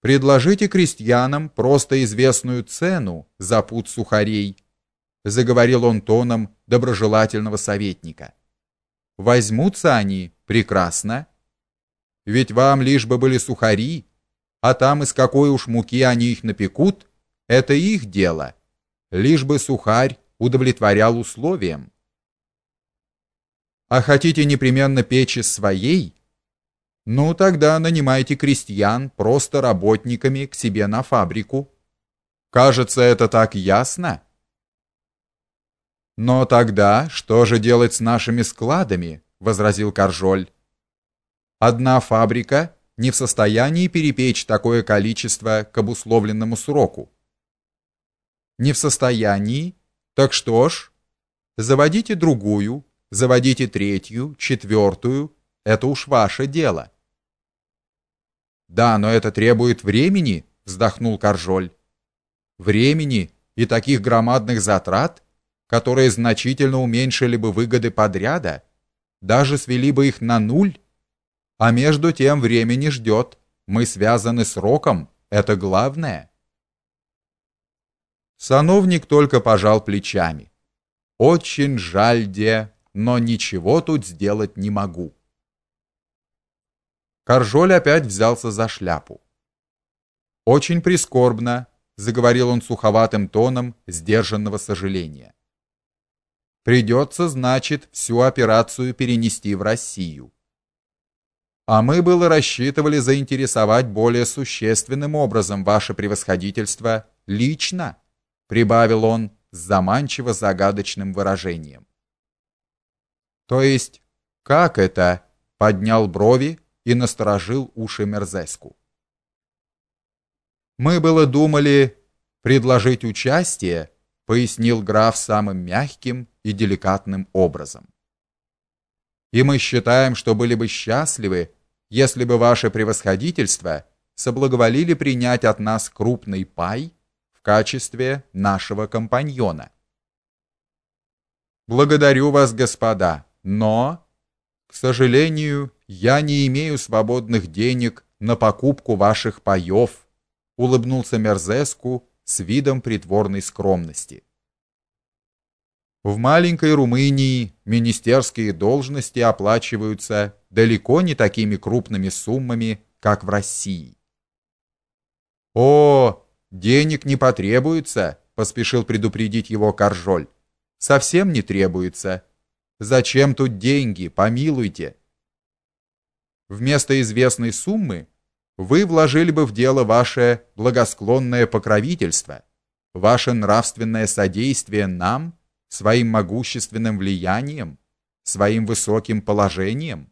Предложите крестьянам просто известную цену за пуд сухарей, заговорил он тоном доброжелательного советника. Возьмутся они прекрасно, ведь вам лишь бы были сухари, а там из какой уж муки они их напекут, это их дело. Лишь бы сухарь удовлетворял условиям. А хотите непременно печь из своей? Ну тогда нанимайте крестьян просто работниками к себе на фабрику. Кажется, это так ясно. Но тогда что же делать с нашими складами? возразил Каржоль. Одна фабрика не в состоянии перепечь такое количество к обусловленному сроку. Не в состоянии? Так что ж, заводите другую, заводите третью, четвертую, это уж ваше дело. Да, но это требует времени, вздохнул Каржоль. Времени и таких громадных затрат, которые значительно уменьшили бы выгоды подряда, даже свели бы их на нуль. А между тем времени ждет. Мы связаны с роком, это главное. Сановник только пожал плечами. Очень жаль, де, но ничего тут сделать не могу. Каржоль опять взялся за шляпу. Очень прискорбно, заговорил он суховатым тоном сдержанного сожаления. Придется, значит, всю операцию перенести в Россию. А мы было рассчитывали заинтересовать более существенным образом ваше превосходительство лично, прибавил он с заманчиво загадочным выражением. То есть, как это? поднял брови и насторожил уши Мерзеску. Мы было думали предложить участие пояснил граф самым мягким и деликатным образом. И мы считаем, что были бы счастливы, если бы ваше превосходительство соблаговолили принять от нас крупный пай в качестве нашего компаньона. Благодарю вас, господа, но, к сожалению, я не имею свободных денег на покупку ваших паёв, улыбнулся Мерзеску с видом притворной скромности. В маленькой Румынии министерские должности оплачиваются далеко не такими крупными суммами, как в России. О, денег не потребуется, поспешил предупредить его Каржоль. Совсем не требуется. Зачем тут деньги, помилуйте. Вместо известной суммы вы вложили бы в дело ваше благосклонное покровительство, ваше нравственное содействие нам своим могущественным влиянием, своим высоким положением.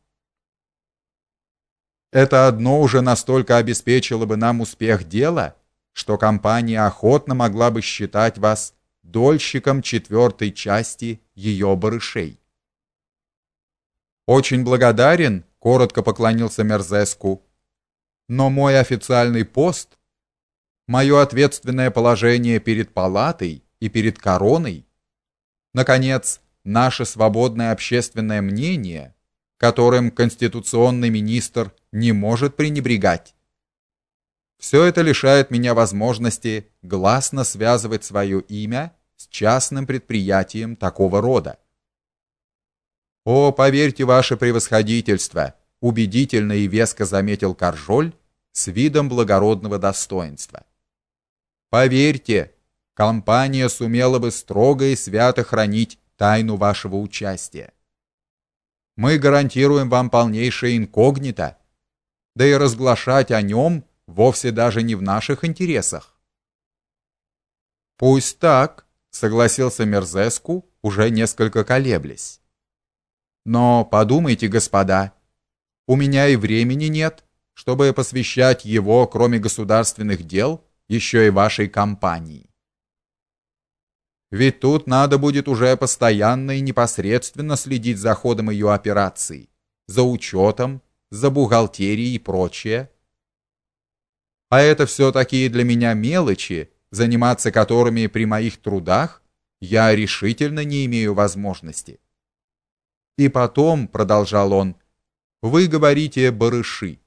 Это одно уже настолько обеспечило бы нам успех дела, что компания охотно могла бы считать вас дольщиком четвертой части ее барышей. Очень благодарен, коротко поклонился Мерзеску но мой официальный пост, мое ответственное положение перед палатой и перед короной, наконец, наше свободное общественное мнение, которым конституционный министр не может пренебрегать. Все это лишает меня возможности гласно связывать свое имя с частным предприятием такого рода. О, поверьте, ваше превосходительство, убедительно и веско заметил Каржоль с видом благородного достоинства. Поверьте, компания сумела бы строго и свято хранить тайну вашего участия. Мы гарантируем вам полнейшее инкогнито, да и разглашать о нем вовсе даже не в наших интересах. Пусть так, согласился Мерзеску, уже несколько колеблясь. Но подумайте, господа, у меня и времени нет, чтобы посвящать его, кроме государственных дел, еще и вашей компании. Ведь тут надо будет уже постоянно и непосредственно следить за ходом ее операций, за учетом, за бухгалтерией и прочее. А это все такие для меня мелочи, заниматься которыми при моих трудах я решительно не имею возможности. И потом, продолжал он, вы говорите барыши.